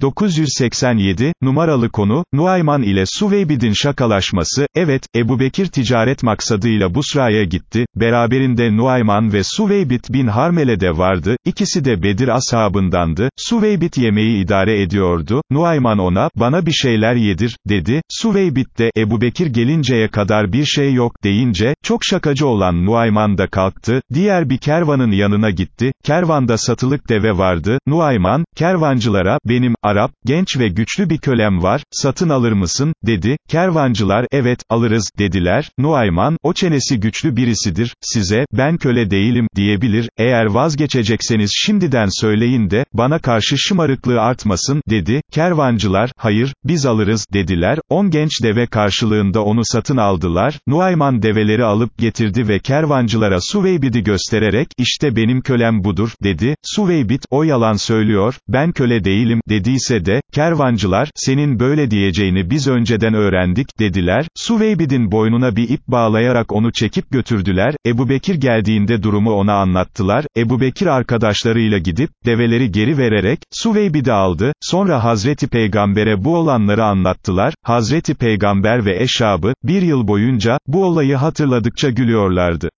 987, numaralı konu, Nuayman ile Suveybid'in şakalaşması, evet, Ebu Bekir ticaret maksadıyla Busra'ya gitti, beraberinde Nuayman ve Suveybid bin Harmele de vardı, ikisi de Bedir ashabındandı, Suveybid yemeği idare ediyordu, Nuayman ona, bana bir şeyler yedir, dedi, Suveybid de, Ebu Bekir gelinceye kadar bir şey yok, deyince, çok şakacı olan Nuayman da kalktı, diğer bir kervanın yanına gitti, kervanda satılık deve vardı, Nuayman, kervancılara, benim, Arap, genç ve güçlü bir kölem var, satın alır mısın, dedi, kervancılar, evet, alırız, dediler, Nuayman, o çenesi güçlü birisidir, size, ben köle değilim, diyebilir, eğer vazgeçecekseniz şimdiden söyleyin de, bana karşı şımarıklığı artmasın, dedi, kervancılar, hayır, biz alırız, dediler, on genç deve karşılığında onu satın aldılar, Nuayman develeri alıp getirdi ve kervancılara Suveybid'i göstererek, işte benim kölem budur, dedi, Suveybid, o yalan söylüyor, ben köle değilim, dediyse de, kervancılar, senin böyle diyeceğini biz önceden öğrendik, dediler, Suveybid'in boynuna bir ip bağlayarak onu çekip götürdüler, Ebu Bekir geldiğinde durumu ona anlattılar, Ebu Bekir arkadaşlarıyla gidip, develeri geri vererek, Suveybid'i aldı, sonra Hazreti Peygamber'e bu olanları anlattılar, Hazreti Peygamber ve eşabı, bir yıl boyunca, bu olayı hatırladıkça gülüyorlardı.